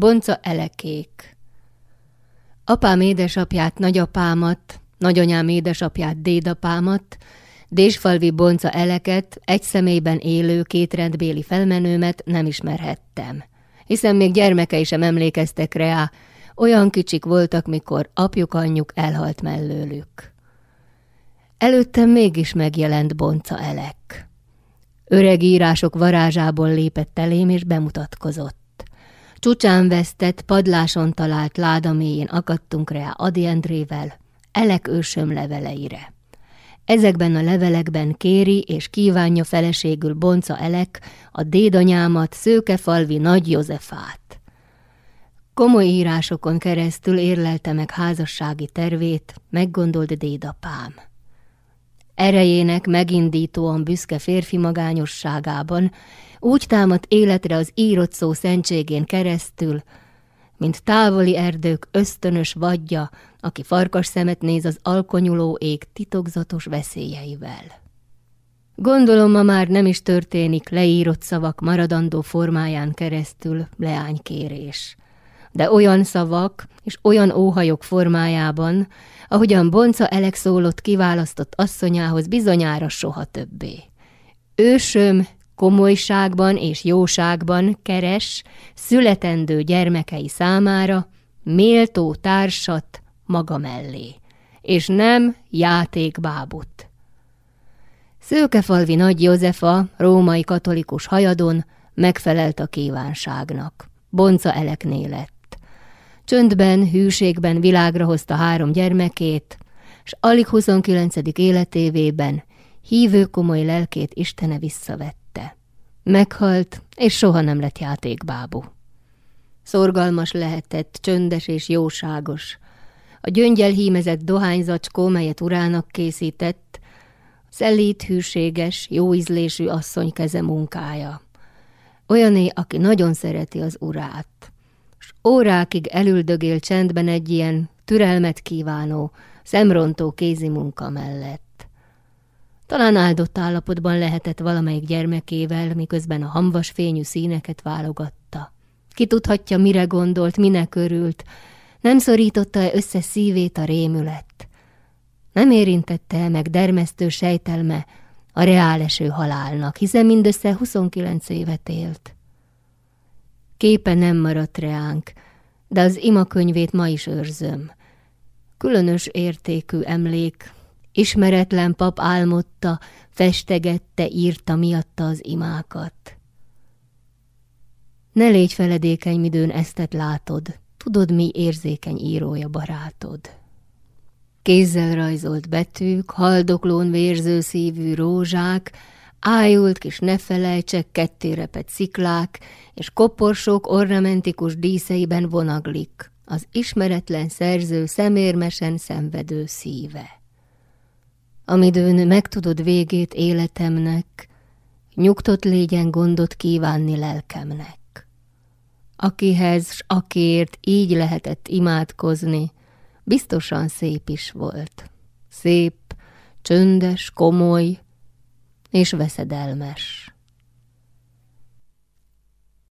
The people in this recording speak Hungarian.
Bonca elekék Apám édesapját, nagyapámat, nagyanyám édesapját, dédapámat, Désfalvi bonca eleket, egy személyben élő két rendbéli felmenőmet nem ismerhettem, hiszen még gyermekei sem emlékeztek rá, olyan kicsik voltak, mikor apjuk anyjuk elhalt mellőlük. Előttem mégis megjelent bonca elek. Öreg írások varázsából lépett elém és bemutatkozott. Csúcsán vesztett, padláson talált láda mélyén akadtunk rá Adi Endrével, Elek ősöm leveleire. Ezekben a levelekben kéri és kívánja feleségül Bonca Elek a dédanyámat, Szőkefalvi Nagy Józefát. Komoly írásokon keresztül érlelte meg házassági tervét, meggondolt dédapám. Erejének megindítóan büszke férfi magányosságában úgy támadt életre az írott szó szentségén keresztül, mint távoli erdők ösztönös vadja, aki farkas szemet néz az alkonyuló ég titokzatos veszélyeivel. Gondolom ma már nem is történik leírott szavak maradandó formáján keresztül leánykérés, de olyan szavak és olyan óhajok formájában, ahogyan Bonca Elek szólott kiválasztott asszonyához bizonyára soha többé. Ősöm komolyságban és jóságban keres születendő gyermekei számára méltó társat maga mellé, és nem játékbábut. Szőkefalvi Nagy Józefa, római katolikus hajadon megfelelt a kívánságnak. Bonca elekné lett. Csöndben, hűségben világra hozta három gyermekét, s alig 29. életévében hívő komoly lelkét Istene visszavett. Meghalt, és soha nem lett játékbábú. Szorgalmas lehetett, csöndes és jóságos. A gyöngyel hímezett dohányzacskó, melyet urának készített, szelít, hűséges, jó ízlésű asszony keze munkája. Olyané, aki nagyon szereti az urát, órákig elüldögél csendben egy ilyen türelmet kívánó, szemrontó kézi munka mellett. Talán áldott állapotban lehetett valamelyik gyermekével, miközben a hamvas fényű színeket válogatta. Ki tudhatja, mire gondolt, minek örült, nem szorította-e össze szívét a rémület. Nem érintette meg dermesztő sejtelme a reáleső halálnak, hiszen mindössze 29 évet élt. Képe nem maradt reánk, de az imakönyvét ma is őrzöm. Különös értékű emlék, Ismeretlen pap álmodta, festegette, írta miatta az imákat. Ne légy feledékeny, midőn eztet látod, tudod, mi érzékeny írója barátod. Kézzel rajzolt betűk, haldoklón vérző szívű rózsák, ájult kis ne felejtsek, kettérepet sziklák, és koporsók ornamentikus díszeiben vonaglik, az ismeretlen szerző szemérmesen szenvedő szíve amidőn megtudod végét életemnek, nyugtott légyen gondot kívánni lelkemnek. Akihez s akiért így lehetett imádkozni, biztosan szép is volt. Szép, csöndes, komoly és veszedelmes.